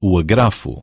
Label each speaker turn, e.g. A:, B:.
A: o agrafo.